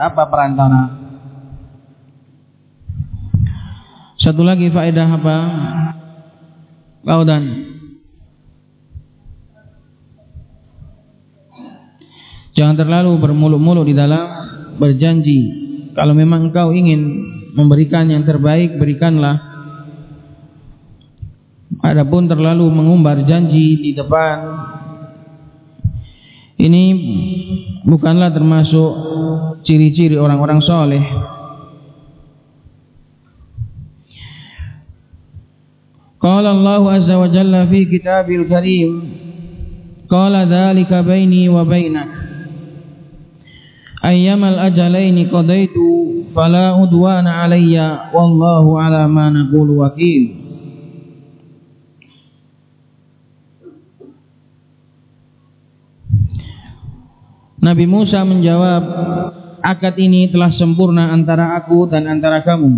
apa perantara. Satu lagi faedah apa? Kau dan Jangan terlalu bermuluk-muluk di dalam berjanji. Kalau memang engkau ingin memberikan yang terbaik, berikanlah. Adapun terlalu mengumbar janji di depan ini bukanlah termasuk ciri-ciri orang-orang soleh. Qala Allah azza wa jalla fi kitabil karim Qala dhalika baini wa bainak Ayyamal ajalaini qadaitu fala udwana alayya wallahu ala ma naqulu wakil Nabi Musa menjawab akad ini telah sempurna antara aku dan antara kamu.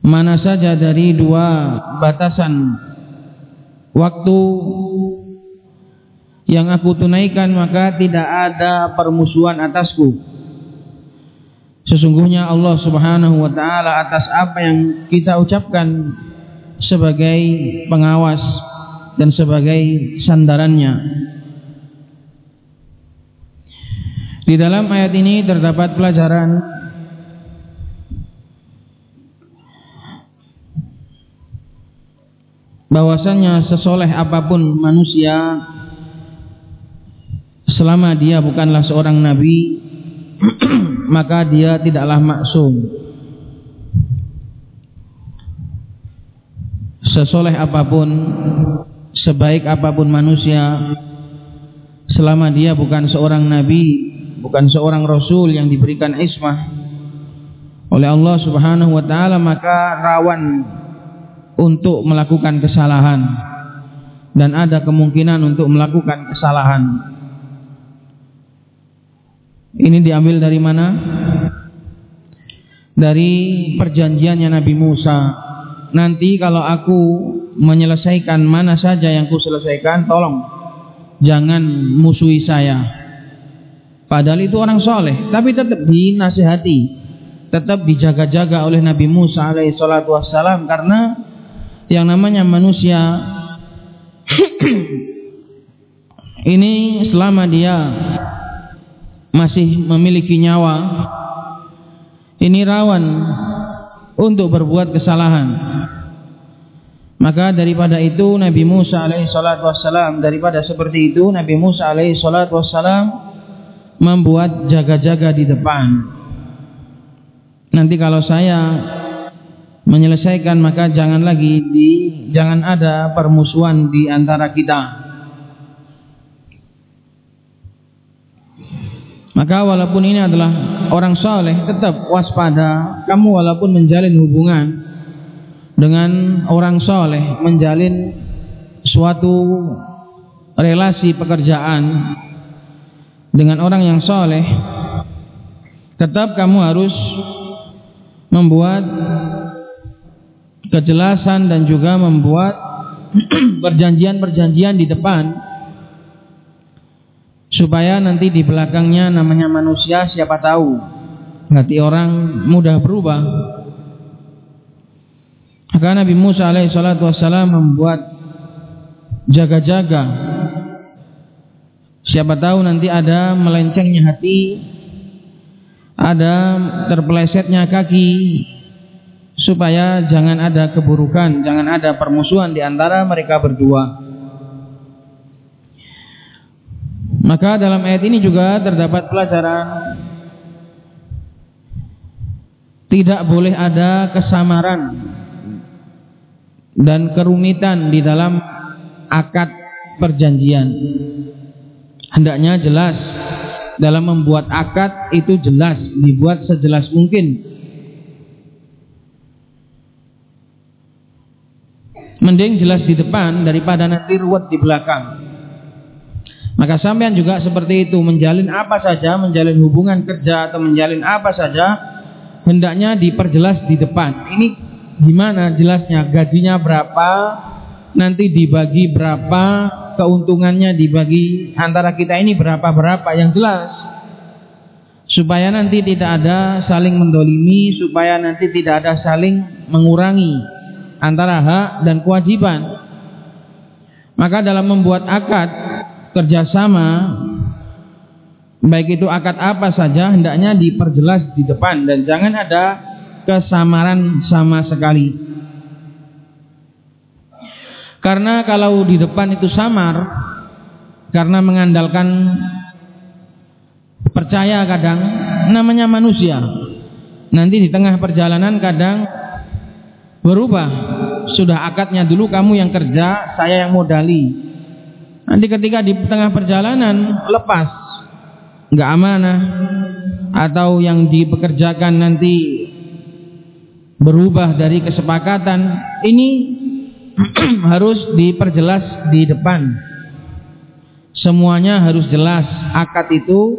Mana saja dari dua batasan waktu yang aku tunaikan maka tidak ada permusuhan atasku. Sesungguhnya Allah subhanahu wa ta'ala atas apa yang kita ucapkan sebagai pengawas dan sebagai sandarannya di dalam ayat ini terdapat pelajaran. Bahwasannya sesoleh apa pun manusia selama dia bukanlah seorang nabi maka dia tidaklah maksum. Sesoleh apa pun sebaik apa pun manusia selama dia bukan seorang nabi bukan seorang rasul yang diberikan ismah oleh Allah Subhanahu wa taala maka rawan untuk melakukan kesalahan dan ada kemungkinan untuk melakukan kesalahan ini diambil dari mana? Dari perjanjiannya Nabi Musa. Nanti kalau aku menyelesaikan mana saja yang ku selesaikan, tolong jangan musuhi saya. Padahal itu orang soleh, tapi tetap dinasihati, tetap dijaga-jaga oleh Nabi Musa alaihissalatu wassalam. Karena yang namanya manusia ini selama dia masih memiliki nyawa ini rawan untuk berbuat kesalahan. Maka daripada itu Nabi Musa alaihi wassalam daripada seperti itu Nabi Musa alaihi wassalam membuat jaga-jaga di depan nanti kalau saya menyelesaikan maka jangan lagi di jangan ada permusuhan di antara kita Maka walaupun ini adalah orang soleh, tetap waspada. Kamu walaupun menjalin hubungan dengan orang soleh, menjalin suatu relasi pekerjaan dengan orang yang soleh, tetap kamu harus membuat kejelasan dan juga membuat perjanjian-perjanjian di depan supaya nanti di belakangnya namanya manusia siapa tahu hati orang mudah berubah. Maka Nabi Musa alaihissalatu wassalam membuat jaga-jaga siapa tahu nanti ada melencengnya hati ada terpelesetnya kaki supaya jangan ada keburukan jangan ada permusuhan di antara mereka berdua Maka dalam ayat ini juga terdapat pelajaran tidak boleh ada kesamaran dan kerumitan di dalam akad perjanjian. Hendaknya jelas dalam membuat akad itu jelas, dibuat sejelas mungkin. Mending jelas di depan daripada nanti ruwet di belakang. Maka sampean juga seperti itu menjalin apa saja, menjalin hubungan kerja atau menjalin apa saja, hendaknya diperjelas di depan. Ini gimana jelasnya? Gajinya berapa? Nanti dibagi berapa? Keuntungannya dibagi antara kita ini berapa berapa yang jelas. supaya nanti tidak ada saling mendolimi, supaya nanti tidak ada saling mengurangi antara hak dan kewajiban. Maka dalam membuat akad kerjasama, baik itu akad apa saja, hendaknya diperjelas di depan dan jangan ada kesamaran sama sekali. Karena kalau di depan itu samar, karena mengandalkan percaya kadang namanya manusia. Nanti di tengah perjalanan kadang berubah. Sudah akadnya dulu kamu yang kerja saya yang modali. Nanti ketika di tengah perjalanan lepas. Nggak amanah. Atau yang dipekerjakan nanti berubah dari kesepakatan. Ini harus diperjelas di depan. Semuanya harus jelas. Akad itu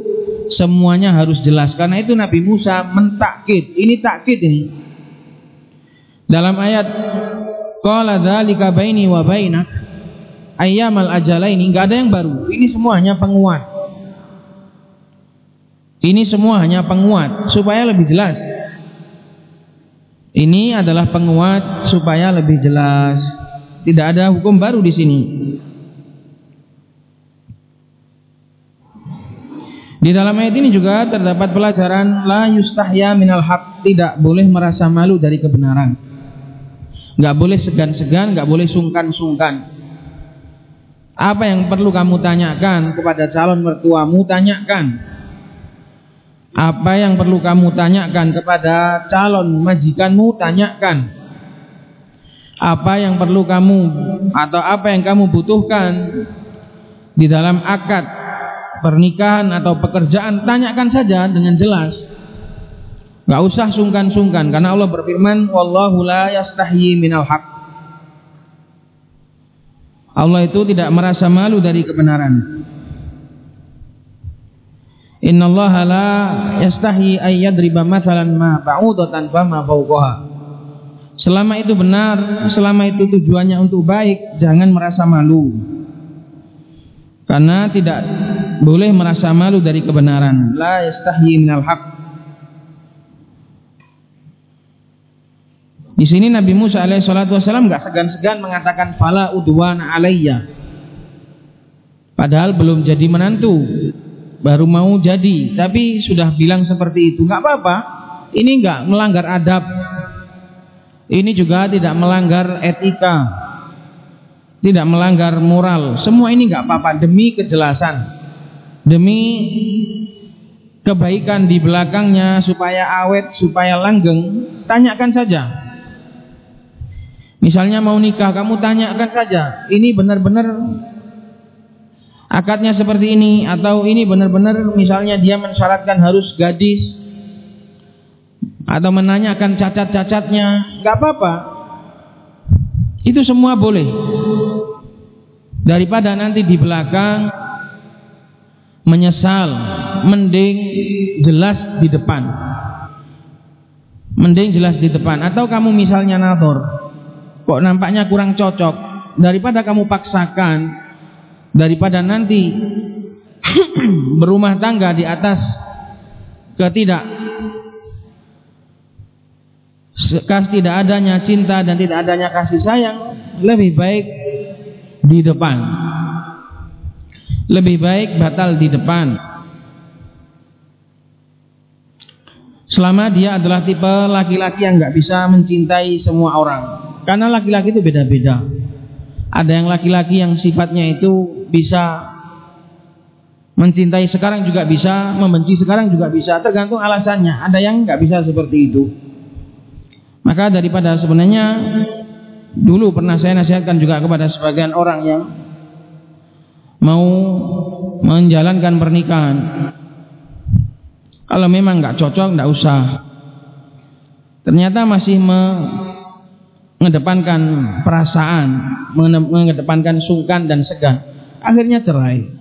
semuanya harus jelas. Karena itu Nabi Musa mentakkid ini takkid ini. Dalam ayat qala dzalika baini wa bainak ayyamal ajalaini enggak ada yang baru. Ini semuanya penguat. Ini semua hanya penguat supaya lebih jelas. Ini adalah penguat supaya lebih jelas tidak ada hukum baru di sini Di dalam ayat ini juga terdapat pelajaran la yustahya minal haq, tidak boleh merasa malu dari kebenaran. Enggak boleh segan-segan, enggak boleh sungkan-sungkan. Apa yang perlu kamu tanyakan kepada calon mertuamu, tanyakan. Apa yang perlu kamu tanyakan kepada calon majikanmu, tanyakan. Apa yang perlu kamu atau apa yang kamu butuhkan di dalam akad pernikahan atau pekerjaan tanyakan saja dengan jelas. Gak usah sungkan-sungkan karena Allah berfirman wallahu la yastahyi minal haq Allah itu tidak merasa malu dari kebenaran. Innallaha la yastahyi ay yadriba mathalan ma ba'udatan fama fawqaha Selama itu benar, selama itu tujuannya untuk baik, jangan merasa malu. Karena tidak boleh merasa malu dari kebenaran. La yastahyi minal haq. Di sini Nabi Musa alaihi salatu wasallam enggak segan-segan mengatakan fala udwana alayya. Padahal belum jadi menantu baru mau jadi. Tapi sudah bilang seperti itu. Enggak apa-apa. Ini enggak melanggar adab ini juga tidak melanggar etika. Tidak melanggar moral. Semua ini enggak apa-apa. Demi kejelasan. Demi kebaikan di belakangnya supaya awet, supaya langgeng, tanyakan saja. Misalnya mau nikah, kamu tanyakan saja, ini benar-benar akadnya seperti ini atau ini benar-benar? Misalnya dia mensyaratkan harus gadis atau menanyakan cacat-cacatnya, nggak apa-apa. Itu semua boleh. Daripada nanti di belakang menyesal mending jelas di depan mending jelas di depan atau kamu misalnya nator kok nampaknya kurang cocok daripada kamu paksakan daripada nanti berumah tangga di atas ketidak tidak adanya cinta dan tidak adanya kasih sayang lebih baik di depan. Lebih baik batal di depan. Selama dia adalah tipe laki-laki yang nggak bisa mencintai semua orang. Karena laki-laki itu beda-beda. Ada yang laki-laki yang sifatnya itu bisa mencintai sekarang juga bisa membenci sekarang juga bisa tergantung alasannya. Ada yang nggak bisa seperti itu maka daripada sebenarnya dulu pernah saya nasihatkan juga kepada sebagian orang yang mau menjalankan pernikahan. Kalau memang nggak cocok nggak usah. Ternyata masih mengedepankan perasaan mengedepankan sungkan dan segan. Akhirnya cerai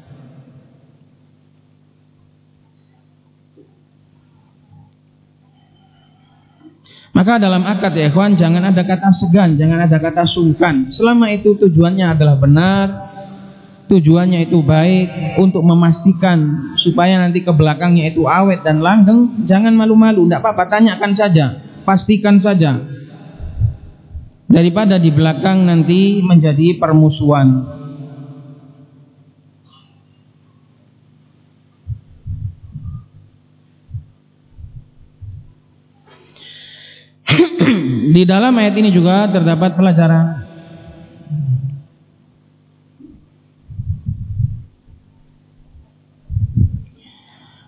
Maka dalam akad ya ikhwan jangan ada kata segan, jangan ada kata sungkan. Selama itu tujuannya adalah benar, tujuannya itu baik untuk memastikan supaya nanti ke belakangnya itu awet dan langgeng, jangan malu-malu, tidak apa-apa, tanyakan saja, pastikan saja. Daripada di belakang nanti menjadi permusuhan. Di dalam ayat ini juga terdapat pelajaran.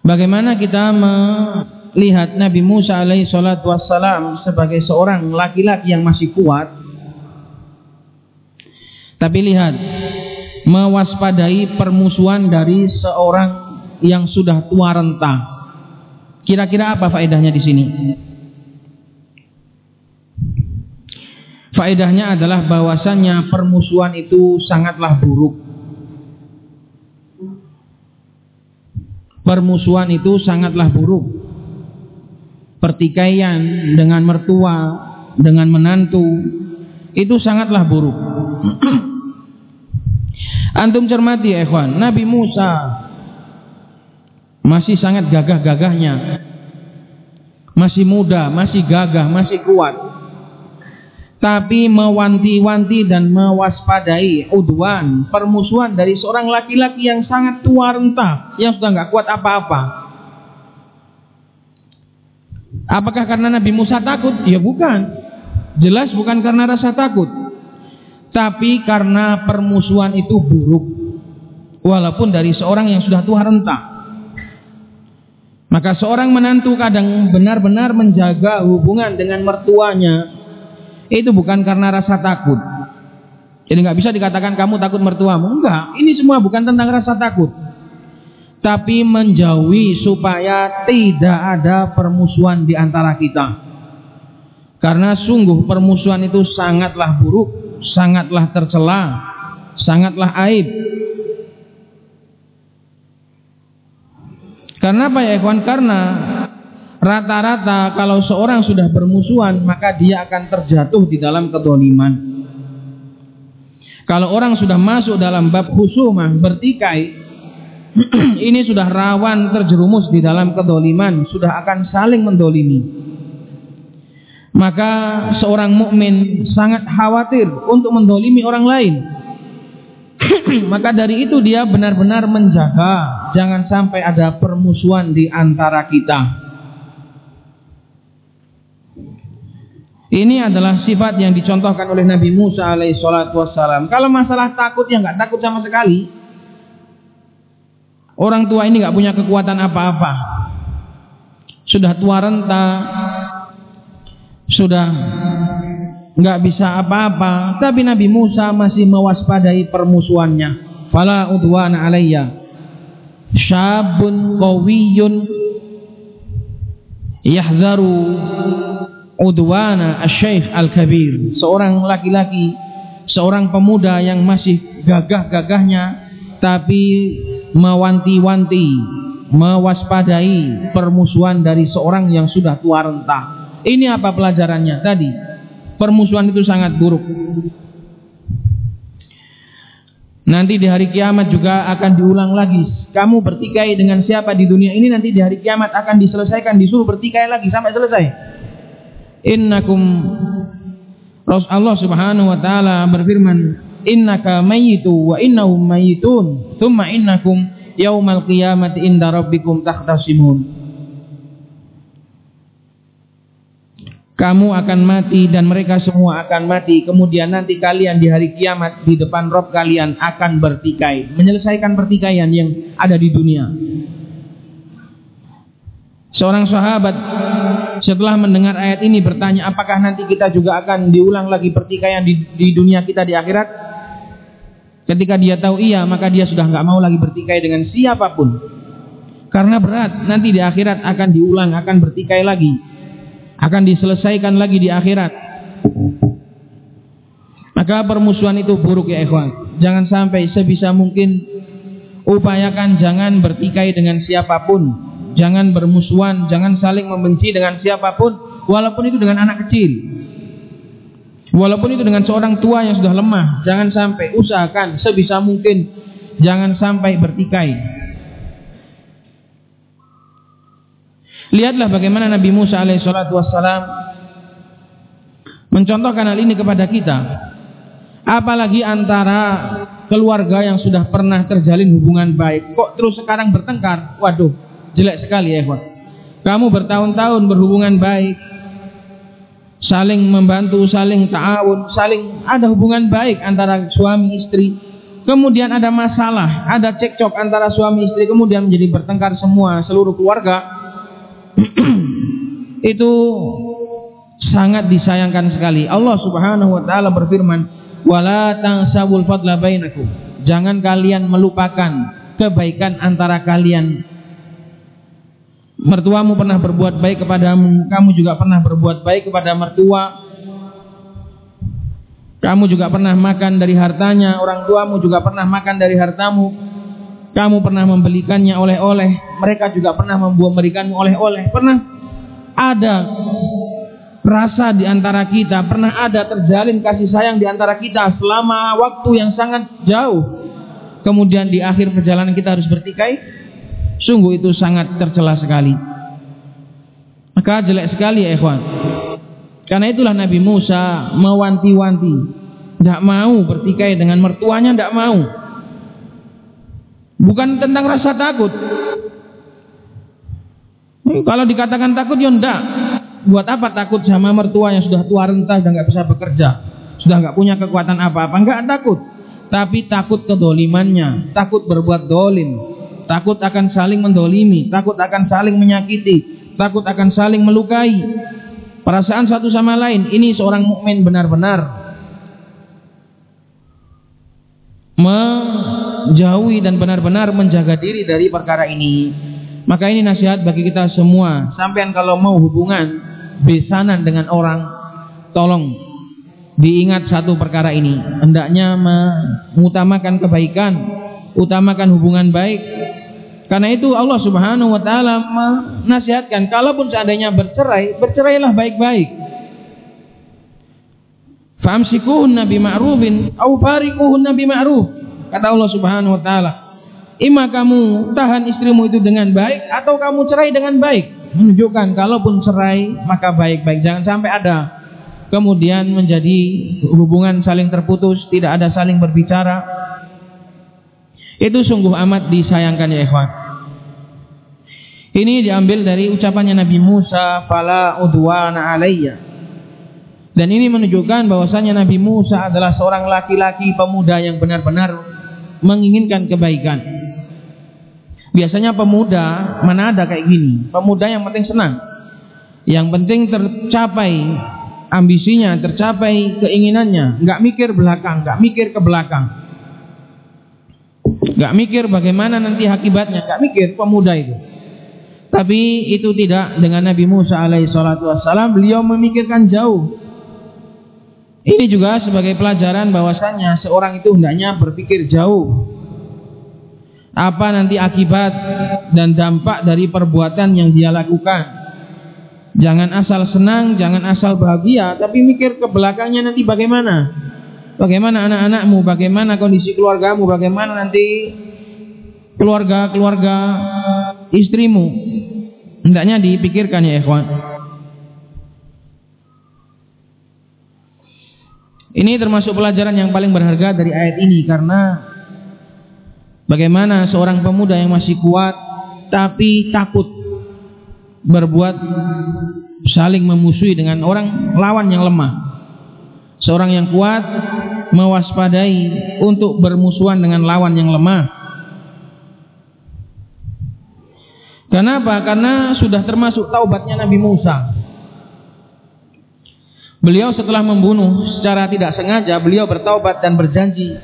Bagaimana kita melihat Nabi Musa alaihi salatu wassalam sebagai seorang laki-laki yang masih kuat? Tapi lihat mewaspadai permusuhan dari seorang yang sudah tua renta. Kira-kira apa faedahnya di sini faedahnya adalah bahwasannya permusuhan itu sangatlah buruk permusuhan itu sangatlah buruk. Pertikaian dengan mertua, dengan menantu, itu sangatlah buruk. Antum cermati ya ikhwan, Nabi Musa masih sangat gagah-gagahnya. Masih muda, masih gagah, masih kuat tapi mewanti-wanti dan mewaspadai udwan, permusuhan dari seorang laki-laki yang sangat tua renta, yang sudah nggak kuat apa-apa. Apakah karena Nabi Musa takut? Ya bukan. Jelas bukan karena rasa takut. Tapi karena permusuhan itu buruk. Walaupun dari seorang yang sudah tua renta. Maka seorang menantu kadang benar-benar menjaga hubungan dengan mertuanya itu bukan karena rasa takut. Jadi nggak bisa dikatakan kamu takut mertuamu. Enggak, ini semua bukan tentang rasa takut. Tapi menjauhi supaya tidak ada permusuhan di antara kita. Karena sungguh permusuhan itu sangatlah buruk, sangatlah tercela, sangatlah aib. Karena apa ya ikhwan? Karena Rata-rata kalau seorang sudah bermusuhan maka dia akan terjatuh di dalam kedoliman. Kalau orang sudah masuk dalam bab husumah bertikai, ini sudah rawan terjerumus di dalam kedoliman, sudah akan saling mendolimi. Maka seorang mukmin sangat khawatir untuk mendolimi orang lain. Maka dari itu dia benar-benar menjaga jangan sampai ada permusuhan di antara kita. Ini adalah sifat yang dicontohkan oleh Nabi Musa alaihi salatu wassalam. Kalau masalah takut ya nggak takut sama sekali. Orang tua ini nggak punya kekuatan apa-apa. Sudah tua renta, sudah nggak bisa apa-apa. Tapi Nabi Musa masih mewaspadai permusuhannya. Fala udwana alayya. Syabun qawiyyun yahzaru udwana asy al-kabir. Seorang laki-laki seorang pemuda yang masih gagah-gagahnya tapi mewanti-wanti mewaspadai permusuhan dari seorang yang sudah tua renta ini apa pelajarannya? Tadi permusuhan itu sangat buruk. Nanti di hari kiamat juga akan diulang lagi. Kamu bertikai dengan siapa di dunia ini nanti di hari kiamat akan diselesaikan, disuruh bertikai lagi sampai selesai innakum Allah Subhanahu wa taala berfirman innaka mayyitu wa innahum mayyitun thumma innakum yaumal qiyamati inda rabbikum takhtasimun kamu akan mati dan mereka semua akan mati. Kemudian nanti kalian di hari kiamat di depan Rob kalian akan bertikai menyelesaikan pertikaian yang ada di dunia Seorang sahabat setelah mendengar ayat ini bertanya, apakah nanti kita juga akan diulang lagi pertikaian di, di dunia kita di akhirat? Ketika dia tahu iya, maka dia sudah nggak mau lagi bertikai dengan siapa pun. Karena berat, nanti di akhirat akan diulang, akan bertikai lagi. Akan diselesaikan lagi di akhirat. Maka permusuhan itu buruk ya ikhwan. Jangan sampai sebisa mungkin upayakan jangan bertikai dengan siapa pun jangan bermusuhan, jangan saling membenci dengan siapa pun, walaupun itu dengan anak kecil. Walaupun itu dengan seorang tua yang sudah lemah, jangan sampai usahakan sebisa mungkin jangan sampai bertikai. Lihatlah bagaimana Nabi Musa alaihissalatu wassalam mencontohkan hal ini kepada kita. Apalagi antara keluarga yang sudah pernah terjalin hubungan baik, kok terus sekarang bertengkar? Waduh, jelek sekali ya, Kamu bertahun-tahun berhubungan baik, saling membantu, saling ta'awun, saling ada hubungan baik antara suami istri. Kemudian ada masalah, ada cekcok antara suami istri, kemudian menjadi bertengkar semua seluruh keluarga. Itu sangat disayangkan sekali. Allah Subhanahu wa taala berfirman, "Wala tansabul fadla bainakum." Jangan kalian melupakan kebaikan antara kalian mertuamu pernah berbuat baik kepadamu, kamu juga pernah berbuat baik kepada mertua. Kamu juga pernah makan dari hartanya, orang tuamu juga pernah makan dari hartamu. Kamu pernah membelikannya oleh-oleh, mereka juga pernah memberikanmu oleh-oleh. Pernah ada rasa di antara kita, pernah ada terjalin kasih sayang di antara kita selama waktu yang sangat jauh. Kemudian di akhir perjalanan kita harus bertikai, Sungguh itu sangat tercela sekali. Maka jelek sekali ya ikhwan. Karena itulah Nabi Musa mewanti-wanti. Tidak mau bertikai dengan mertuanya, tidak mau. Bukan tentang rasa takut. Kalau dikatakan takut, ya enggak. Buat apa takut sama mertua yang sudah tua renta, sudah nggak bisa bekerja, sudah nggak punya kekuatan apa-apa? Enggak takut. Tapi takut kedolimannya, takut berbuat dolim, takut akan saling mendolimi, takut akan saling menyakiti, takut akan saling melukai. Perasaan satu sama lain. Ini seorang mukmin benar-benar menjauhi dan benar-benar menjaga diri dari perkara ini. Maka ini nasihat bagi kita semua. Sampean kalau mau hubungan besanan dengan orang, tolong diingat satu perkara ini. Hendaknya mengutamakan kebaikan, utamakan hubungan baik karena itu Allah Subhanahu wa taala menasihatkan kalaupun seandainya bercerai, bercerailah baik-baik. Famsikuhun nabi ma'rufin au farikuhun nabi ma'ruf. Kata Allah Subhanahu wa taala, "Ima kamu tahan istrimu itu dengan baik atau kamu cerai dengan baik." Menunjukkan kalaupun cerai maka baik-baik. Jangan sampai ada kemudian menjadi hubungan saling terputus, tidak ada saling berbicara. Itu sungguh amat disayangkan ya ikhwan. Ini diambil dari ucapannya Nabi Musa, "Fala udwana alayya." Dan ini menunjukkan bahwasanya Nabi Musa adalah seorang laki-laki pemuda yang benar-benar menginginkan kebaikan. Biasanya pemuda mana ada kayak gini? Pemuda yang penting senang. Yang penting tercapai ambisinya, tercapai keinginannya, nggak mikir belakang, nggak mikir ke belakang. Nggak mikir bagaimana nanti akibatnya, nggak mikir pemuda itu. Tapi itu tidak dengan Nabi Musa alaihi salatu wassalam, beliau memikirkan jauh. Ini juga sebagai pelajaran bahwasanya seorang itu hendaknya berpikir jauh. Apa nanti akibat dan dampak dari perbuatan yang dia lakukan. Jangan asal senang, jangan asal bahagia, tapi mikir ke belakangnya nanti bagaimana. Bagaimana anak-anakmu, bagaimana kondisi keluargamu, bagaimana nanti keluarga-keluarga istrimu hendaknya dipikirkan ya ikhwan. Ini termasuk pelajaran yang paling berharga dari ayat ini karena bagaimana seorang pemuda yang masih kuat tapi takut berbuat saling memusuhi dengan orang lawan yang lemah. Seorang yang kuat mewaspadai untuk bermusuhan dengan lawan yang lemah Kenapa? Karena sudah termasuk taubatnya Nabi Musa. Beliau setelah membunuh secara tidak sengaja, beliau bertaubat dan berjanji,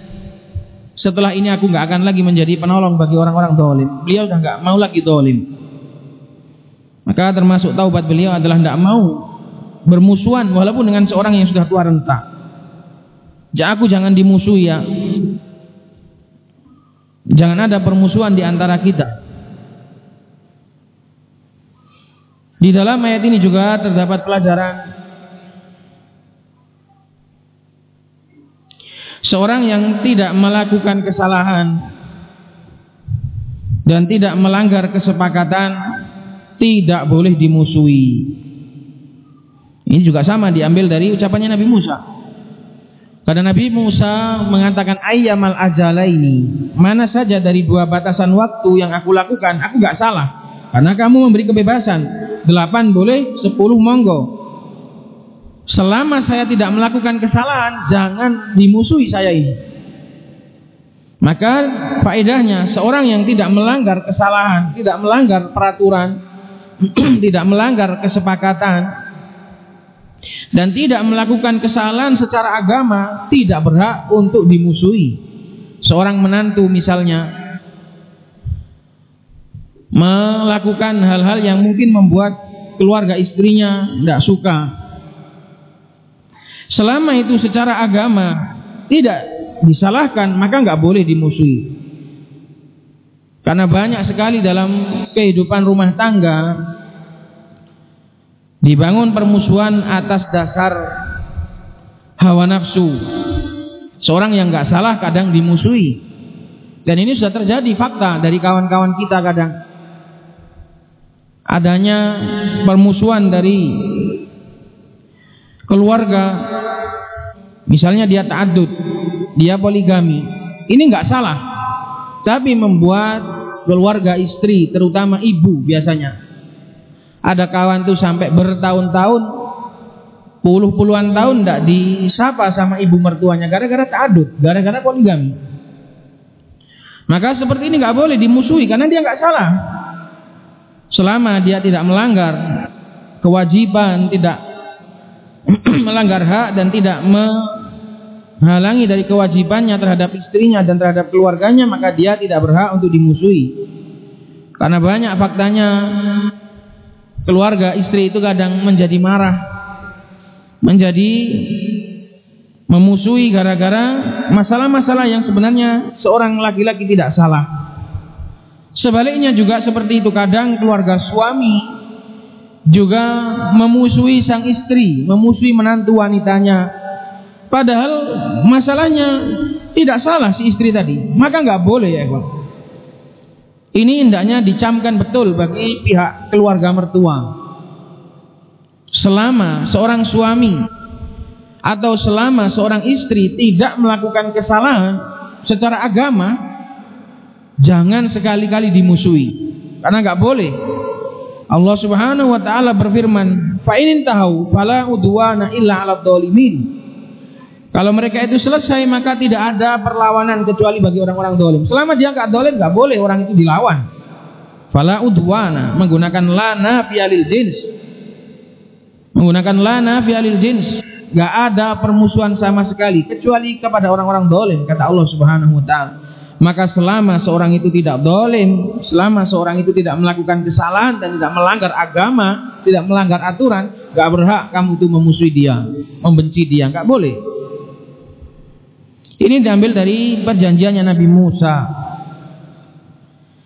setelah ini aku nggak akan lagi menjadi penolong bagi orang-orang dolim. Beliau sudah nggak mau lagi dolim. Maka termasuk taubat beliau adalah tidak mau bermusuhan walaupun dengan seorang yang sudah tua renta. Ya aku jangan dimusuhi ya. Jangan ada permusuhan di antara kita. Di dalam ayat ini juga terdapat pelajaran Seorang yang tidak melakukan kesalahan dan tidak melanggar kesepakatan tidak boleh dimusuhi. Ini juga sama diambil dari ucapannya Nabi Musa. Karena Nabi Musa mengatakan ayyamal ini mana saja dari dua batasan waktu yang aku lakukan, aku gak salah. Karena kamu memberi kebebasan, delapan boleh, sepuluh monggo. Selama saya tidak melakukan kesalahan, jangan dimusuhi saya ini. Maka faedahnya seorang yang tidak melanggar kesalahan, tidak melanggar peraturan, tidak melanggar kesepakatan dan tidak melakukan kesalahan secara agama, tidak berhak untuk dimusuhi. Seorang menantu misalnya melakukan hal-hal yang mungkin membuat keluarga istrinya tidak suka Selama itu secara agama tidak disalahkan, maka nggak boleh dimusuhi. Karena banyak sekali dalam kehidupan rumah tangga dibangun permusuhan atas dasar hawa nafsu. Seorang yang nggak salah kadang dimusuhi. Dan ini sudah terjadi fakta dari kawan-kawan kita kadang. Adanya permusuhan dari keluarga. Misalnya dia ta'adud dia poligami. Ini nggak salah. Tapi membuat keluarga istri terutama ibu biasanya. Ada kawan tuh sampai bertahun-tahun puluh-puluhan tahun tidak disapa sama ibu mertuanya. Gara-gara ta'adud gara-gara poligami. Maka seperti ini nggak boleh dimusuhi karena dia nggak salah selama dia tidak melanggar kewajiban tidak melanggar hak dan tidak menghalangi dari kewajibannya terhadap istrinya dan terhadap keluarganya maka dia tidak berhak untuk dimusuhi. Karena banyak faktanya keluarga istri itu kadang menjadi marah menjadi memusuhi gara-gara masalah-masalah yang sebenarnya seorang laki-laki tidak salah sebaliknya juga seperti itu kadang keluarga suami juga memusuhi sang istri, memusuhi menantu wanitanya. Padahal masalahnya tidak salah si istri tadi, maka nggak boleh ya kawan. Ini indahnya dicamkan betul bagi pihak keluarga mertua. Selama seorang suami atau selama seorang istri tidak melakukan kesalahan secara agama, jangan sekali-kali dimusuhi, karena nggak boleh Allah Subhanahu wa taala berfirman, "Fa in tahu fala udwana illa 'alad dzalimin." Kalau mereka itu selesai maka tidak ada perlawanan kecuali bagi orang-orang dolim. Selama dia nggak dolim nggak boleh orang itu dilawan. Fala udwana menggunakan lana fi'alil jins. Menggunakan lana fi'alil jins. Gak ada permusuhan sama sekali kecuali kepada orang-orang dolim kata Allah Subhanahu wa taala. Maka selama seorang itu tidak dolim, selama seorang itu tidak melakukan kesalahan dan tidak melanggar agama, tidak melanggar aturan, gak berhak kamu itu memusuhi dia, membenci dia, gak boleh. Ini diambil dari perjanjiannya Nabi Musa.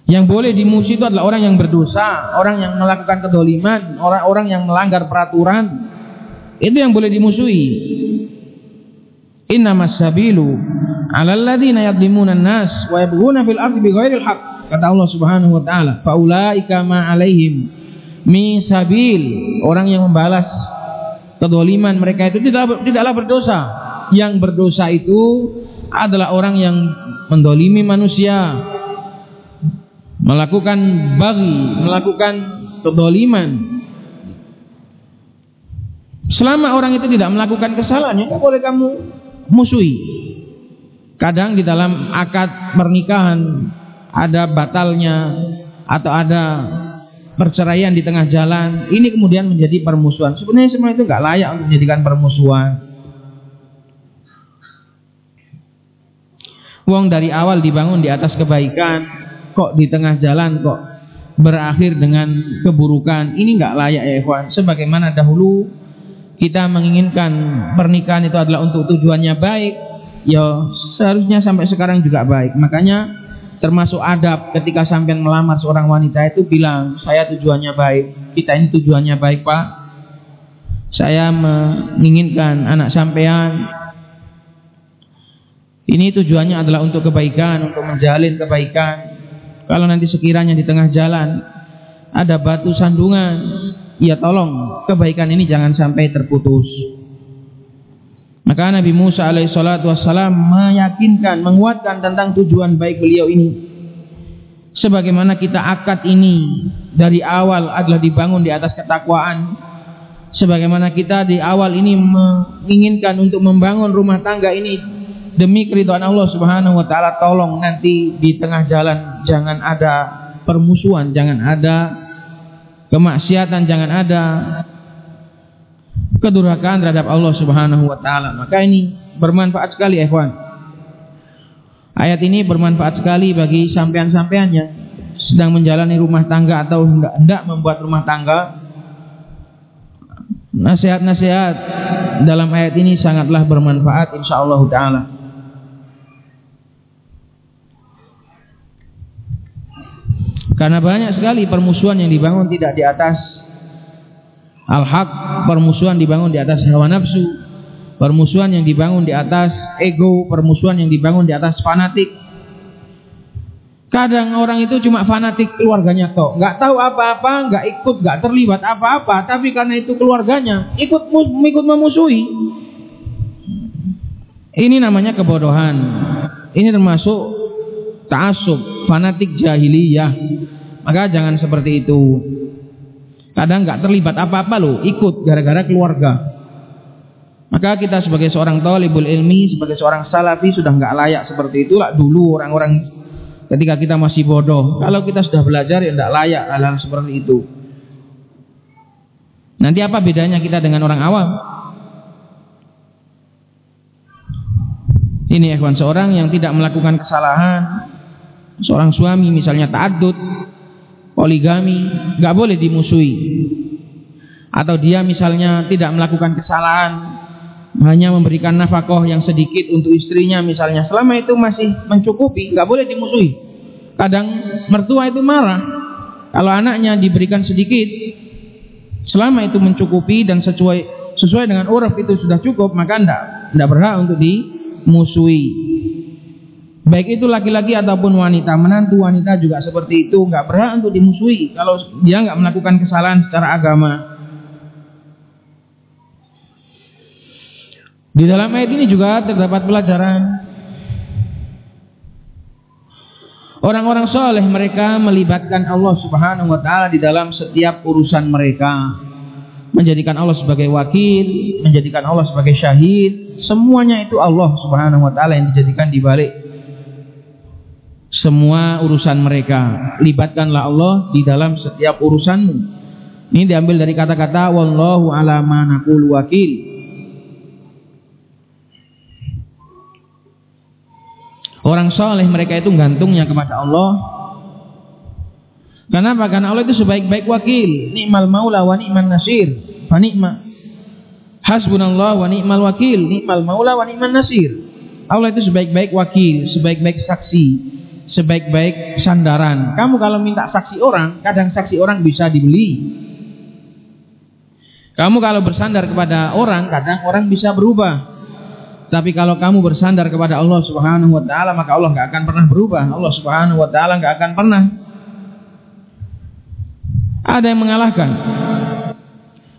Yang boleh dimusuhi itu adalah orang yang berdosa, orang yang melakukan kedoliman, orang-orang yang melanggar peraturan. Itu yang boleh dimusuhi. Innamas sabilu 'alal an-nas wa yabghuna fil ardi bighairil haqq. Kata Allah Subhanahu wa taala, "Faulaika ma 'alaihim min sabil." Orang yang membalas kedoliman mereka itu tidak tidaklah berdosa. Yang berdosa itu adalah orang yang mendolimi manusia, melakukan bagi, melakukan kedoliman. Selama orang itu tidak melakukan kesalahan, ya boleh kamu musuhi. Kadang di dalam akad pernikahan ada batalnya atau ada perceraian di tengah jalan. Ini kemudian menjadi permusuhan. Sebenarnya semua itu nggak layak untuk menjadikan permusuhan. Wong dari awal dibangun di atas kebaikan, kok di tengah jalan kok berakhir dengan keburukan. Ini nggak layak ya Ikhwan. Sebagaimana dahulu kita menginginkan pernikahan itu adalah untuk tujuannya baik, ya seharusnya sampai sekarang juga baik. Makanya termasuk adab ketika sampai melamar seorang wanita itu bilang, saya tujuannya baik, kita ini tujuannya baik pak. Saya menginginkan anak sampean. Ini tujuannya adalah untuk kebaikan, untuk menjalin kebaikan. Kalau nanti sekiranya di tengah jalan ada batu sandungan, ya tolong kebaikan ini jangan sampai terputus. Maka Nabi Musa alaihissalatu wassalam meyakinkan, menguatkan tentang tujuan baik beliau ini. Sebagaimana kita akad ini dari awal adalah dibangun di atas ketakwaan. Sebagaimana kita di awal ini menginginkan untuk membangun rumah tangga ini demi keridhaan Allah Subhanahu wa taala tolong nanti di tengah jalan jangan ada permusuhan, jangan ada kemaksiatan, jangan ada kedurhakaan terhadap Allah Subhanahu wa taala. Maka ini bermanfaat sekali ikhwan. Ayat ini bermanfaat sekali bagi sampean-sampean sedang menjalani rumah tangga atau hendak, hendak membuat rumah tangga. Nasihat-nasihat dalam ayat ini sangatlah bermanfaat insyaallah taala. Karena banyak sekali permusuhan yang dibangun tidak di atas al-haq, permusuhan dibangun di atas hawa nafsu, permusuhan yang dibangun di atas ego, permusuhan yang dibangun di atas fanatik. Kadang orang itu cuma fanatik keluarganya toh, nggak tahu apa-apa, nggak ikut, nggak terlibat apa-apa, tapi karena itu keluarganya ikut ikut memusuhi. Ini namanya kebodohan. Ini termasuk ta'asub, fanatik jahiliyah. Maka jangan seperti itu. Kadang nggak terlibat apa-apa loh, ikut gara-gara keluarga. Maka kita sebagai seorang talibul ilmi, sebagai seorang salafi sudah nggak layak seperti itulah dulu orang-orang ketika kita masih bodoh. Kalau kita sudah belajar ya nggak layak hal-hal seperti itu. Nanti apa bedanya kita dengan orang awam? Ini ikhwan seorang yang tidak melakukan kesalahan, seorang suami misalnya ta'addud, poligami nggak boleh dimusuhi. Atau dia misalnya tidak melakukan kesalahan hanya memberikan nafkah yang sedikit untuk istrinya misalnya. Selama itu masih mencukupi nggak boleh dimusuhi. Kadang mertua itu marah. Kalau anaknya diberikan sedikit selama itu mencukupi dan sesuai sesuai dengan uruf itu sudah cukup maka tidak tidak berhak untuk dimusuhi Baik itu laki-laki ataupun wanita, menantu wanita juga seperti itu, nggak berhak untuk dimusuhi kalau dia nggak melakukan kesalahan secara agama. Di dalam ayat ini juga terdapat pelajaran. Orang-orang soleh mereka melibatkan Allah subhanahu wa ta'ala di dalam setiap urusan mereka. Menjadikan Allah sebagai wakil Menjadikan Allah sebagai syahid. Semuanya itu Allah subhanahu wa ta'ala yang dijadikan di balik semua urusan mereka. Libatkanlah Allah di dalam setiap urusanmu. Ini diambil dari kata-kata wallahu ala ma naqul wakil. Orang soleh mereka itu gantungnya kepada Allah. Kenapa? Karena Allah itu sebaik-baik wakil. Ni'mal maula wa ni'man nasir. Fa ni'ma. Hasbunallah wa ni'mal wakil. Ni'mal maula wa ni'man nasir. Allah itu sebaik-baik wakil, sebaik-baik saksi, sebaik-baik sandaran. Kamu kalau minta saksi orang, kadang saksi orang bisa dibeli. Kamu kalau bersandar kepada orang, kadang orang bisa berubah. Tapi kalau kamu bersandar kepada Allah Subhanahu wa taala, maka Allah nggak akan pernah berubah. Allah Subhanahu wa taala nggak akan pernah ada yang mengalahkan.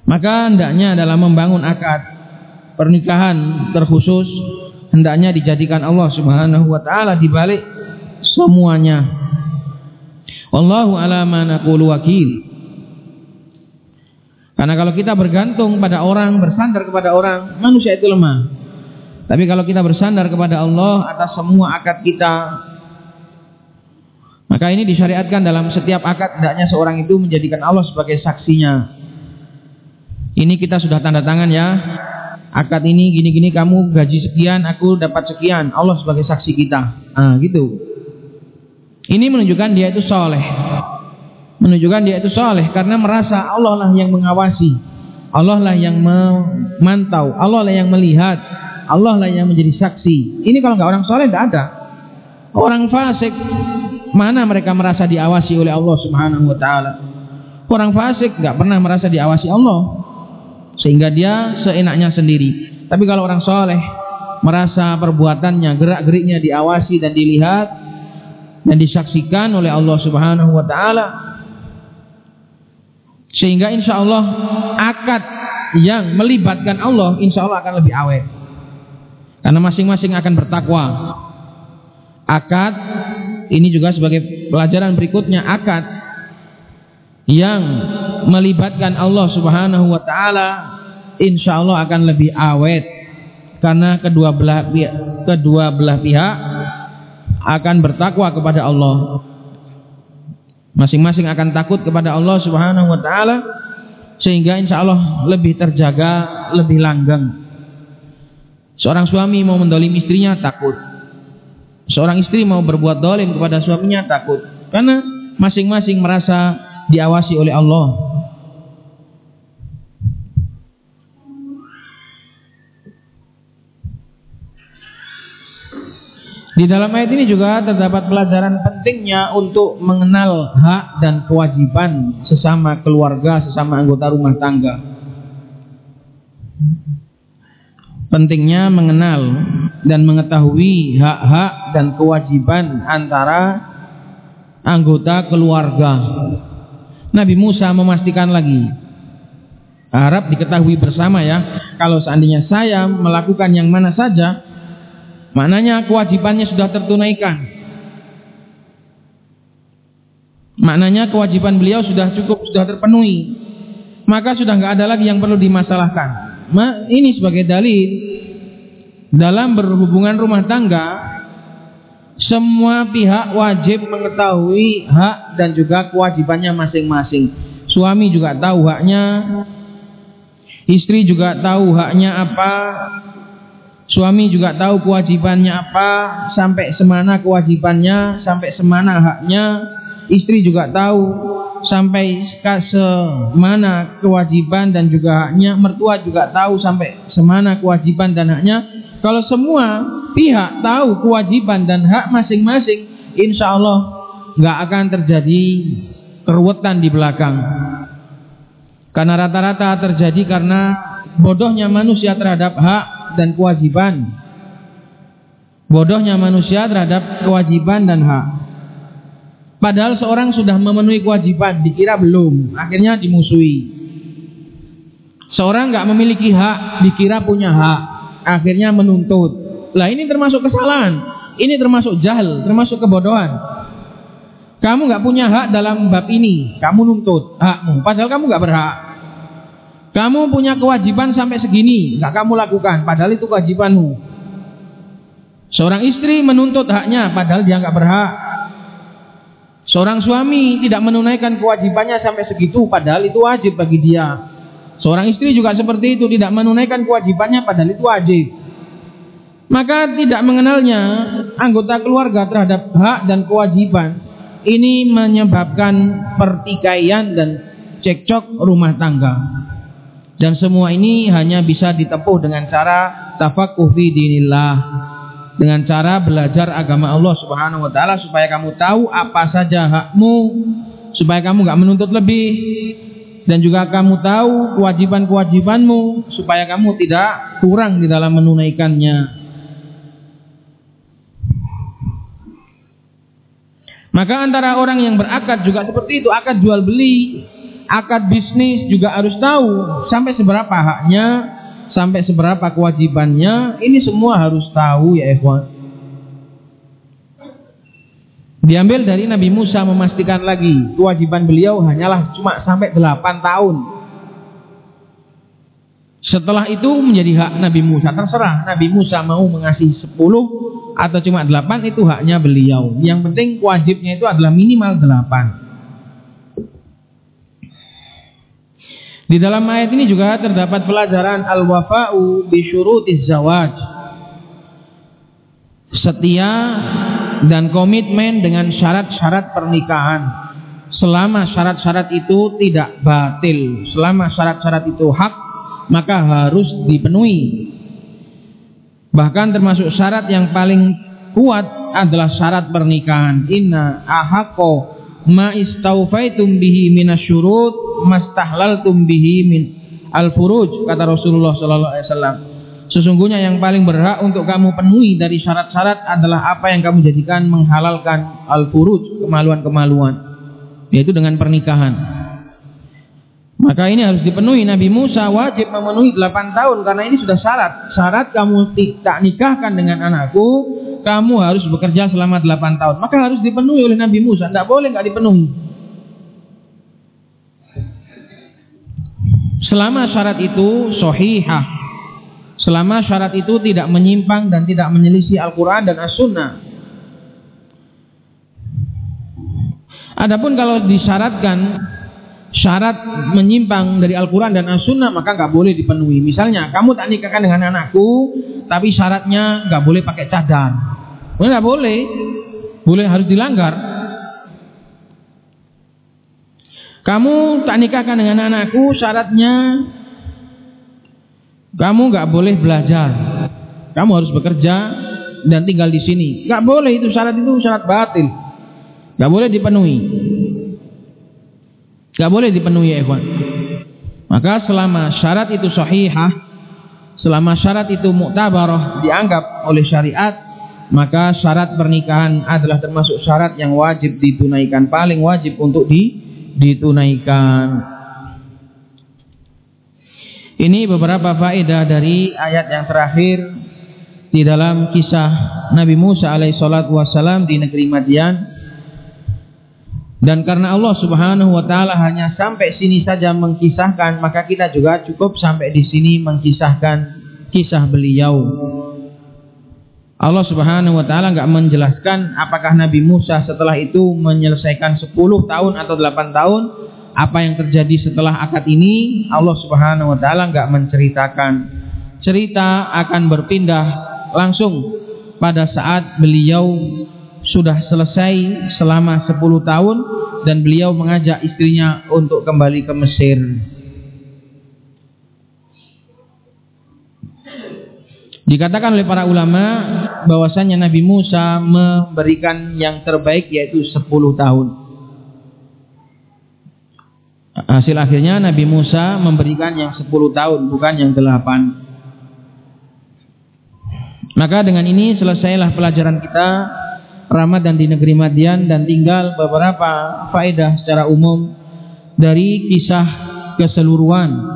Maka hendaknya dalam membangun akad pernikahan terkhusus hendaknya dijadikan Allah Subhanahu wa taala di balik semuanya. Wallahu ala ma wakil. Karena kalau kita bergantung pada orang, bersandar kepada orang, manusia itu lemah. Tapi kalau kita bersandar kepada Allah atas semua akad kita, maka ini disyariatkan dalam setiap akad hendaknya seorang itu menjadikan Allah sebagai saksinya. Ini kita sudah tanda tangan ya. Akad ini gini-gini kamu gaji sekian, aku dapat sekian. Allah sebagai saksi kita. Ah, gitu. Ini menunjukkan dia itu soleh. Menunjukkan dia itu soleh karena merasa Allah lah yang mengawasi. Allah lah yang memantau. Allah lah yang melihat. Allah lah yang menjadi saksi. Ini kalau nggak orang soleh tidak ada. Orang fasik mana mereka merasa diawasi oleh Allah Subhanahu Wa Taala. Orang fasik nggak pernah merasa diawasi Allah sehingga dia seenaknya sendiri. Tapi kalau orang soleh merasa perbuatannya, gerak geriknya diawasi dan dilihat, dan disaksikan oleh Allah Subhanahu wa taala. Sehingga insya Allah akad yang melibatkan Allah insya Allah akan lebih awet. Karena masing-masing akan bertakwa. Akad ini juga sebagai pelajaran berikutnya akad yang melibatkan Allah Subhanahu wa taala insya Allah akan lebih awet karena kedua belah kedua belah pihak akan bertakwa kepada Allah. Masing-masing akan takut kepada Allah Subhanahu wa taala sehingga insya Allah lebih terjaga, lebih langgeng. Seorang suami mau mendolim istrinya takut. Seorang istri mau berbuat dolim kepada suaminya takut. Karena masing-masing merasa diawasi oleh Allah. Di dalam ayat ini juga terdapat pelajaran pentingnya untuk mengenal hak dan kewajiban sesama keluarga, sesama anggota rumah tangga. Pentingnya mengenal dan mengetahui hak-hak dan kewajiban antara anggota keluarga. Nabi Musa memastikan lagi. Harap diketahui bersama ya, kalau seandainya saya melakukan yang mana saja, Maknanya kewajibannya sudah tertunaikan. Maknanya kewajiban beliau sudah cukup, sudah terpenuhi. Maka sudah nggak ada lagi yang perlu dimasalahkan. Ma, ini sebagai dalil dalam berhubungan rumah tangga semua pihak wajib mengetahui hak dan juga kewajibannya masing-masing. Suami juga tahu haknya, istri juga tahu haknya apa, Suami juga tahu kewajibannya apa, sampai semana kewajibannya, sampai semana haknya. Istri juga tahu sampai semana kewajiban dan juga haknya. Mertua juga tahu sampai semana kewajiban dan haknya. Kalau semua pihak tahu kewajiban dan hak masing-masing, insya Allah nggak akan terjadi keruwetan di belakang. Karena rata-rata terjadi karena bodohnya manusia terhadap hak dan kewajiban. Bodohnya manusia terhadap kewajiban dan hak. Padahal seorang sudah memenuhi kewajiban, dikira belum, akhirnya dimusuhi. Seorang nggak memiliki hak, dikira punya hak, akhirnya menuntut. Lah ini termasuk kesalahan, ini termasuk jahil, termasuk kebodohan. Kamu nggak punya hak dalam bab ini, kamu nuntut hakmu, padahal kamu nggak berhak. Kamu punya kewajiban sampai segini, nggak kamu lakukan, padahal itu kewajibanmu. Seorang istri menuntut haknya, padahal dia nggak berhak. Seorang suami tidak menunaikan kewajibannya sampai segitu, padahal itu wajib bagi dia. Seorang istri juga seperti itu, tidak menunaikan kewajibannya, padahal itu wajib. Maka tidak mengenalnya anggota keluarga terhadap hak dan kewajiban ini menyebabkan pertikaian dan cekcok rumah tangga. Dan semua ini hanya bisa ditempuh dengan cara tafakuh fi dinillah. Dengan cara belajar agama Allah Subhanahu wa taala supaya kamu tahu apa saja hakmu, supaya kamu nggak menuntut lebih dan juga kamu tahu kewajiban-kewajibanmu supaya kamu tidak kurang di dalam menunaikannya. Maka antara orang yang berakad juga seperti itu, akad jual beli akad bisnis juga harus tahu sampai seberapa haknya, sampai seberapa kewajibannya. Ini semua harus tahu ya ikhwan. Diambil dari Nabi Musa memastikan lagi kewajiban beliau hanyalah cuma sampai 8 tahun. Setelah itu menjadi hak Nabi Musa. Terserah Nabi Musa mau mengasihi 10 atau cuma 8 itu haknya beliau. Yang penting wajibnya itu adalah minimal 8. Di dalam ayat ini juga terdapat pelajaran al-wafa'u bi syurutiz zawaj. Setia dan komitmen dengan syarat-syarat pernikahan. Selama syarat-syarat itu tidak batil, selama syarat-syarat itu hak, maka harus dipenuhi. Bahkan termasuk syarat yang paling kuat adalah syarat pernikahan. Inna ahaqo ma istaufaitum bihi minasyurut mastahlaltum bihi min al-furuj kata Rasulullah sallallahu alaihi wasallam Sesungguhnya yang paling berhak untuk kamu penuhi dari syarat-syarat adalah apa yang kamu jadikan menghalalkan al-furuj, kemaluan-kemaluan, yaitu dengan pernikahan. Maka ini harus dipenuhi. Nabi Musa wajib memenuhi 8 tahun karena ini sudah syarat. Syarat kamu tak nikahkan dengan anakku, kamu harus bekerja selama 8 tahun. Maka harus dipenuhi oleh Nabi Musa. Tidak boleh nggak dipenuhi. Selama syarat itu sohihah, selama syarat itu tidak menyimpang dan tidak menyelisih Al-Quran dan As-Sunnah. Adapun kalau disyaratkan syarat menyimpang dari Al-Quran dan As-Sunnah maka nggak boleh dipenuhi. Misalnya kamu tak nikahkan dengan anakku, tapi syaratnya nggak boleh pakai cadar. Nggak boleh, boleh harus dilanggar. Kamu tak nikahkan dengan anakku, syaratnya kamu nggak boleh belajar. Kamu harus bekerja dan tinggal di sini. Nggak boleh itu syarat itu syarat batil. Nggak boleh dipenuhi. Gak boleh dipenuhi ya ikhwan. Maka selama syarat itu sahihah, selama syarat itu muktabarah dianggap oleh syariat, maka syarat pernikahan adalah termasuk syarat yang wajib ditunaikan, paling wajib untuk di, ditunaikan. Ini beberapa faedah dari ayat yang terakhir di dalam kisah Nabi Musa alaihissalam di negeri Madian dan karena Allah Subhanahu wa taala hanya sampai sini saja mengkisahkan, maka kita juga cukup sampai di sini mengkisahkan kisah beliau. Allah Subhanahu wa taala enggak menjelaskan apakah Nabi Musa setelah itu menyelesaikan 10 tahun atau 8 tahun, apa yang terjadi setelah akad ini, Allah Subhanahu wa taala enggak menceritakan. Cerita akan berpindah langsung pada saat beliau sudah selesai selama 10 tahun dan beliau mengajak istrinya untuk kembali ke Mesir. Dikatakan oleh para ulama bahwasanya Nabi Musa memberikan yang terbaik yaitu 10 tahun. Hasil akhirnya Nabi Musa memberikan yang 10 tahun bukan yang 8. Maka dengan ini selesailah pelajaran kita Ramadan di negeri Madian dan tinggal beberapa faedah secara umum dari kisah keseluruhan.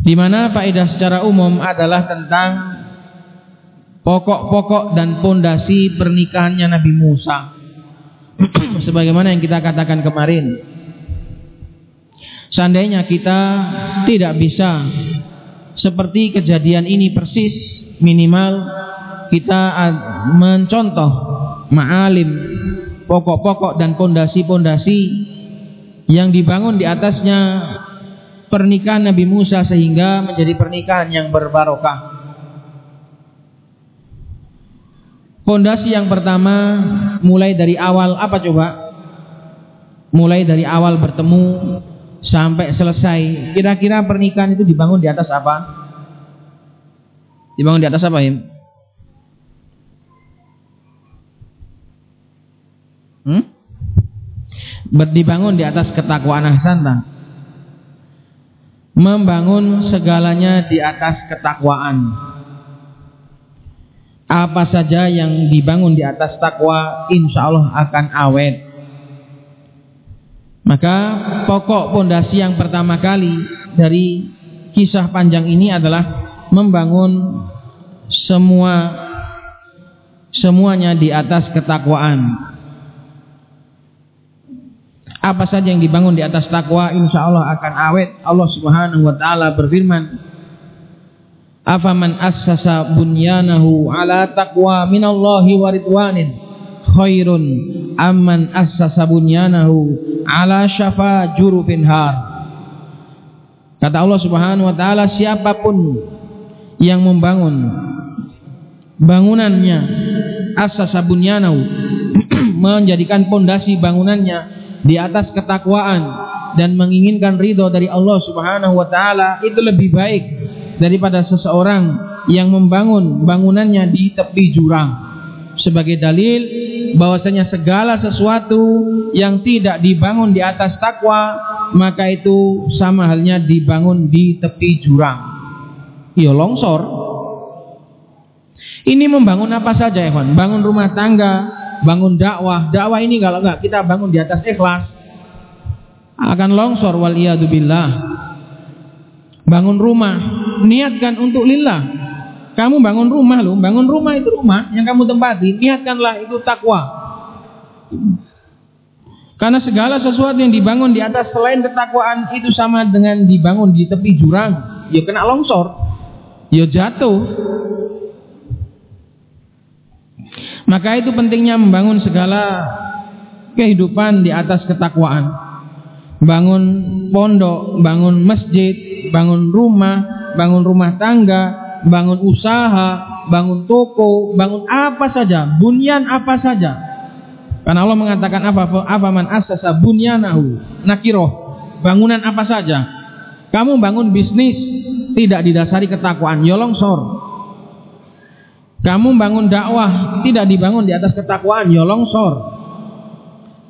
Di mana faedah secara umum adalah tentang pokok-pokok dan pondasi pernikahannya Nabi Musa. Sebagaimana yang kita katakan kemarin. Seandainya kita tidak bisa seperti kejadian ini persis minimal kita mencontoh ma'alim pokok-pokok dan pondasi-pondasi yang dibangun di atasnya pernikahan Nabi Musa sehingga menjadi pernikahan yang berbarokah. Pondasi yang pertama mulai dari awal apa coba? Mulai dari awal bertemu sampai selesai. Kira-kira pernikahan itu dibangun di atas apa? Dibangun di atas apa, Im? Hmm? Dibangun di atas ketakwaan ahsan Membangun segalanya di atas ketakwaan. Apa saja yang dibangun di atas takwa insya Allah akan awet. Maka pokok pondasi yang pertama kali dari kisah panjang ini adalah membangun semua semuanya di atas ketakwaan apa saja yang dibangun di atas takwa insya Allah akan awet. Allah Subhanahu wa taala berfirman, "Afaman assasa bunyanahu ala taqwa minallahi wa ridwanin khairun amman assasa bunyanahu ala syafa jurufin har." Kata Allah Subhanahu wa taala, siapa pun yang membangun bangunannya assasa bunyanahu menjadikan pondasi bangunannya di atas ketakwaan dan menginginkan ridho dari Allah Subhanahu wa taala itu lebih baik daripada seseorang yang membangun bangunannya di tepi jurang sebagai dalil bahwasanya segala sesuatu yang tidak dibangun di atas takwa maka itu sama halnya dibangun di tepi jurang ya longsor. Ini membangun apa saja, Evan? Bangun rumah tangga, bangun dakwah. Dakwah ini kalau enggak kita bangun di atas ikhlas akan longsor wal billah. Bangun rumah, niatkan untuk lillah. Kamu bangun rumah loh, bangun rumah itu rumah yang kamu tempati, niatkanlah itu takwa. Karena segala sesuatu yang dibangun di atas selain ketakwaan itu sama dengan dibangun di tepi jurang, ya kena longsor, ya jatuh. Maka itu pentingnya membangun segala kehidupan di atas ketakwaan. Bangun pondok, bangun masjid, bangun rumah, bangun rumah tangga, bangun usaha, bangun toko, bangun apa saja, bunyan apa saja. Karena Allah mengatakan apa? Apa man asasa bunyanahu nakiroh. Bangunan apa saja. Kamu bangun bisnis tidak didasari ketakwaan, yolongsor. Kamu bangun dakwah tidak dibangun di atas ketakwaan, yolongsor.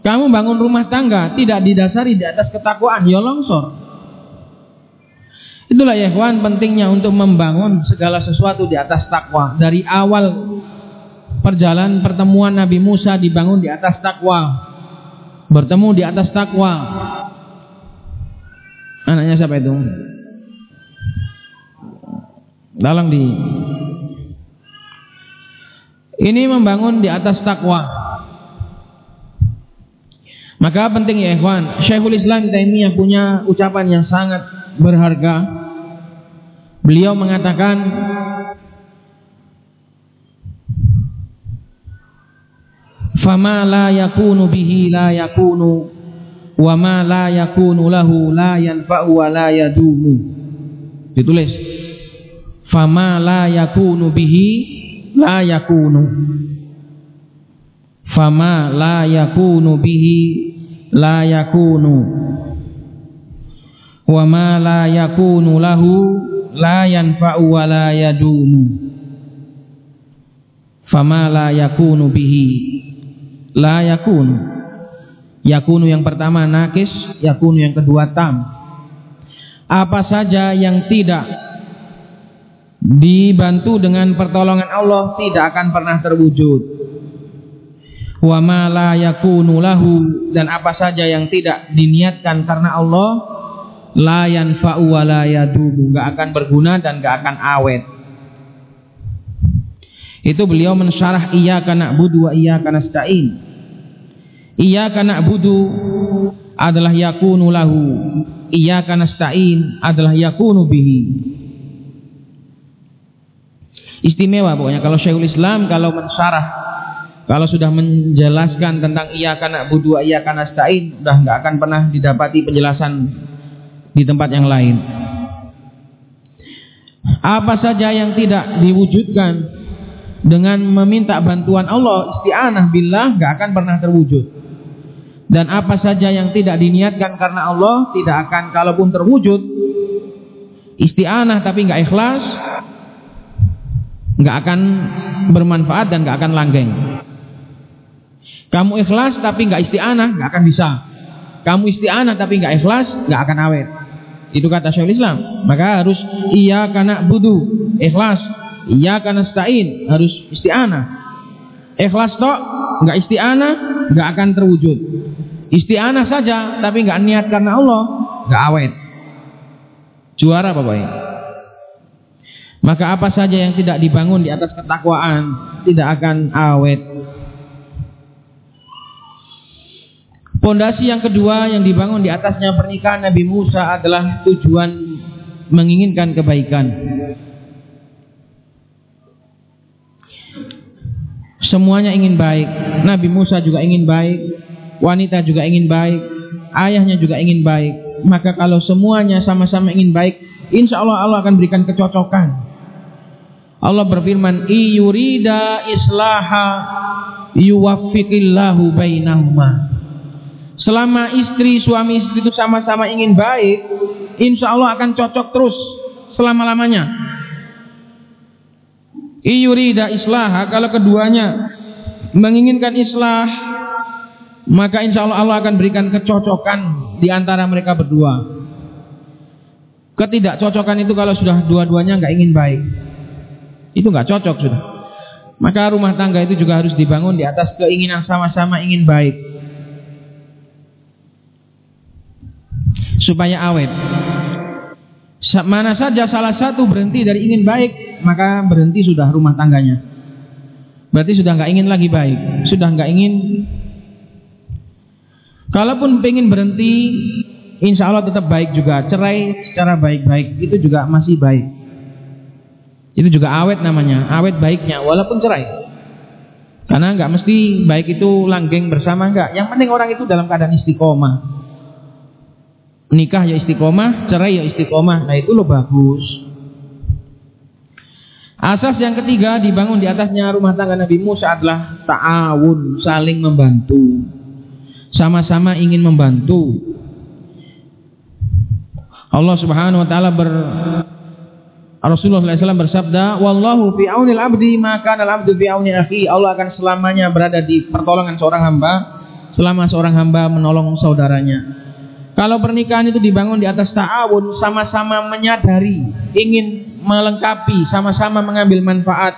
Kamu bangun rumah tangga tidak didasari di atas ketakwaan, yolongsor. Itulah ya ikhwan pentingnya untuk membangun segala sesuatu di atas takwa. Dari awal perjalanan pertemuan Nabi Musa dibangun di atas takwa. Bertemu di atas takwa. Anaknya siapa itu? Dalang di Ini membangun di atas takwa. Maka penting ya ikhwan, Syekhul Islam Taimiyah punya ucapan yang sangat berharga Beliau mengatakan Fama la yakunu bihi la yakunu wa ma la yakunu lahu la yanfa'u wa la yadumu. Ditulis. Fama la yakunu bihi la yakunu. Fama la yakunu bihi la yakunu. Wa ma la yakunu lahu la yanfa'u wa la yadumu fama la yakunu bihi la yakunu yakunu yang pertama nakis yakunu yang kedua tam apa saja yang tidak dibantu dengan pertolongan Allah tidak akan pernah terwujud. Wa ma la yakunu lahu dan apa saja yang tidak diniatkan karena Allah la yanfa'u wa la yadumu enggak akan berguna dan enggak akan awet. Itu beliau mensyarah iyyaka na'budu wa iyyaka nasta'in. Iyyaka na'budu adalah yakunu lahu. Iyyaka nasta'in adalah yakunu bihi istimewa pokoknya kalau Syekhul Islam kalau mensyarah kalau sudah menjelaskan tentang iyyaka na'budu wa iyyaka nasta'in sudah enggak akan pernah didapati penjelasan di tempat yang lain. Apa saja yang tidak diwujudkan dengan meminta bantuan Allah isti'anah billah gak akan pernah terwujud. Dan apa saja yang tidak diniatkan karena Allah tidak akan kalaupun terwujud isti'anah tapi gak ikhlas gak akan bermanfaat dan gak akan langgeng. Kamu ikhlas tapi gak isti'anah gak akan bisa. Kamu isti'anah tapi gak ikhlas gak akan awet. Itu kata Syekhul Islam. Maka harus iya karena budu ikhlas. Iya karena stain harus isti'anah. Ikhlas tok, enggak isti'anah, enggak akan terwujud. Isti'anah saja tapi enggak niat karena Allah, enggak awet. Juara pokoknya. Maka apa saja yang tidak dibangun di atas ketakwaan tidak akan awet. Pondasi yang kedua yang dibangun di atasnya pernikahan Nabi Musa adalah tujuan menginginkan kebaikan. Semuanya ingin baik. Nabi Musa juga ingin baik, wanita juga ingin baik, ayahnya juga ingin baik. Maka kalau semuanya sama-sama ingin baik, insya Allah Allah akan berikan kecocokan. Allah berfirman, "Iyurida islaha yuwaffiqillahu bainahuma." Selama istri suami istri itu sama-sama ingin baik, insya Allah akan cocok terus selama-lamanya. Iyurida islah kalau keduanya menginginkan islah, maka insya Allah Allah akan berikan kecocokan di antara mereka berdua. Ketidakcocokan itu kalau sudah dua-duanya nggak ingin baik. Itu nggak cocok sudah. Maka rumah tangga itu juga harus dibangun di atas keinginan sama-sama ingin baik. Supaya awet. Mana saja salah satu berhenti dari ingin baik, maka berhenti sudah rumah tangganya. Berarti sudah nggak ingin lagi baik, sudah nggak ingin. Kalaupun pengen berhenti, insya Allah tetap baik juga. Cerai secara baik-baik itu juga masih baik. Itu juga awet namanya, awet baiknya, walaupun cerai. Karena nggak mesti baik itu langgeng bersama nggak. Yang penting orang itu dalam keadaan istiqomah nikah ya istiqomah, cerai ya istiqomah. Nah itu lo bagus. Asas yang ketiga dibangun di atasnya rumah tangga Nabi Musa adalah ta'awun, saling membantu. Sama-sama ingin membantu. Allah Subhanahu wa taala ber Rasulullah SAW bersabda, "Wallahu fi aunil abdi maka al abdu fi auni akhi." Allah akan selamanya berada di pertolongan seorang hamba selama seorang hamba menolong saudaranya. Kalau pernikahan itu dibangun di atas ta'awun, sama-sama menyadari, ingin melengkapi, sama-sama mengambil manfaat,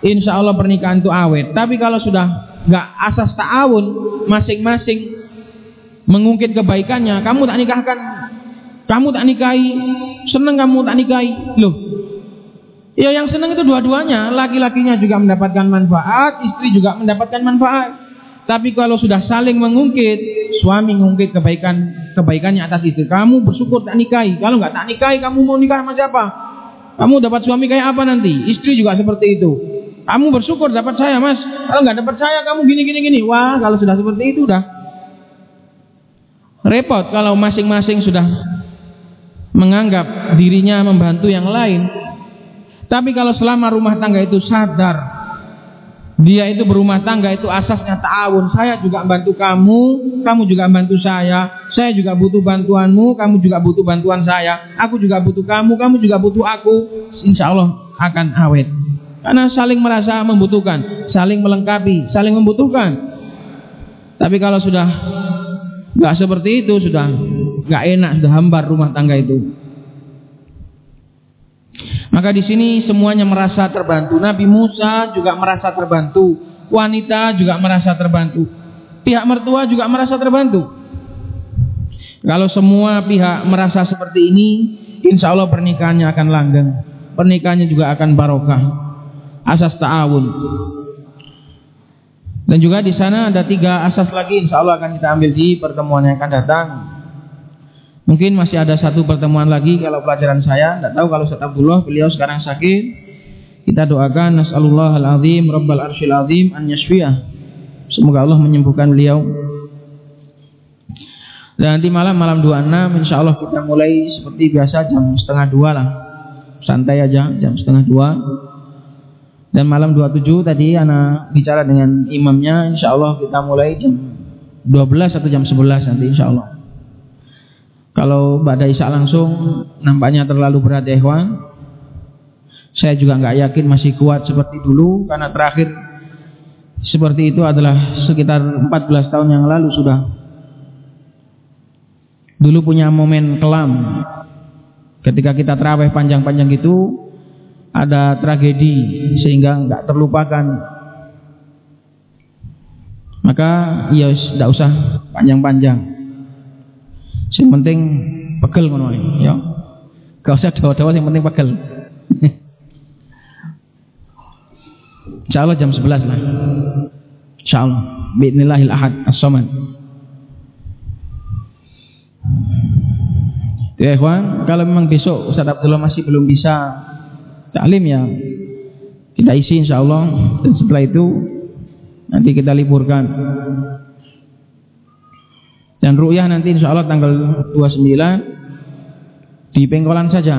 insya Allah pernikahan itu awet. Tapi kalau sudah nggak asas ta'awun, masing-masing mengungkit kebaikannya, kamu tak nikahkan, kamu tak nikahi, seneng kamu tak nikahi, loh. Ya yang seneng itu dua-duanya, laki-lakinya juga mendapatkan manfaat, istri juga mendapatkan manfaat. Tapi kalau sudah saling mengungkit, suami mengungkit kebaikan kebaikannya atas istri. Kamu bersyukur tak nikahi. Kalau nggak tak nikahi, kamu mau nikah sama siapa? Kamu dapat suami kayak apa nanti? Istri juga seperti itu. Kamu bersyukur dapat saya, Mas. Kalau nggak dapat saya, kamu gini gini gini. Wah, kalau sudah seperti itu udah repot kalau masing-masing sudah menganggap dirinya membantu yang lain. Tapi kalau selama rumah tangga itu sadar dia itu berumah tangga itu asasnya ta'awun. Saya juga membantu kamu, kamu juga membantu saya. Saya juga butuh bantuanmu, kamu juga butuh bantuan saya. Aku juga butuh kamu, kamu juga butuh aku. Insya Allah akan awet. Karena saling merasa membutuhkan, saling melengkapi, saling membutuhkan. Tapi kalau sudah nggak seperti itu, sudah nggak enak, sudah hambar rumah tangga itu. Maka di sini semuanya merasa terbantu. Nabi Musa juga merasa terbantu. Wanita juga merasa terbantu. Pihak mertua juga merasa terbantu. Kalau semua pihak merasa seperti ini, insya Allah pernikahannya akan langgeng. Pernikahannya juga akan barokah. Asas ta'awun. Dan juga di sana ada tiga asas lagi, insya Allah akan kita ambil di pertemuan yang akan datang. Mungkin masih ada satu pertemuan lagi kalau pelajaran saya, tidak tahu kalau Ustaz Abdullah beliau sekarang sakit. Kita doakan nasallallahu al-azim rabbal arsyil azim an yashfiyah. Semoga Allah menyembuhkan beliau. Dan nanti malam malam 26 insya Allah kita mulai seperti biasa jam setengah dua lah. Santai aja jam setengah dua. Dan malam 27 tadi anak bicara dengan imamnya insya Allah kita mulai jam 12 atau jam 11 nanti insya Allah. Kalau Mbak Isya langsung nampaknya terlalu berat ya Ikhwan. Saya juga nggak yakin masih kuat seperti dulu karena terakhir seperti itu adalah sekitar 14 tahun yang lalu sudah. Dulu punya momen kelam. Ketika kita terawih panjang-panjang itu ada tragedi sehingga nggak terlupakan. Maka ya tidak usah panjang-panjang. Yang penting pegel ngono ya. Gak usah dawa-dawa yang penting pegel. Insyaallah jam 11 lah. Insyaallah. Bismillahil ahad as-samad. Ya ikhwan, kalau memang besok Ustaz Abdullah masih belum bisa taklim ya kita isi insyaallah dan setelah itu nanti kita liburkan. Dan ru'yah nanti insya Allah tanggal 29 di Pengkolan saja.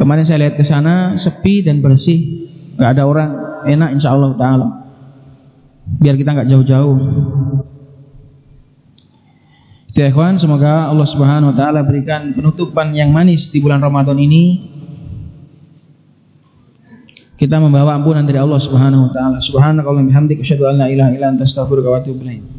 Kemarin saya lihat ke sana sepi dan bersih, nggak ada orang, enak insya Allah taala. Biar kita nggak jauh-jauh. Ya ikhwan, semoga Allah Subhanahu wa taala berikan penutupan yang manis di bulan Ramadan ini. Kita membawa ampunan dari Allah Subhanahu wa taala. Subhanakallahumma bihamdika asyhadu an la ilaha illa anta astaghfiruka wa atubu ilaik.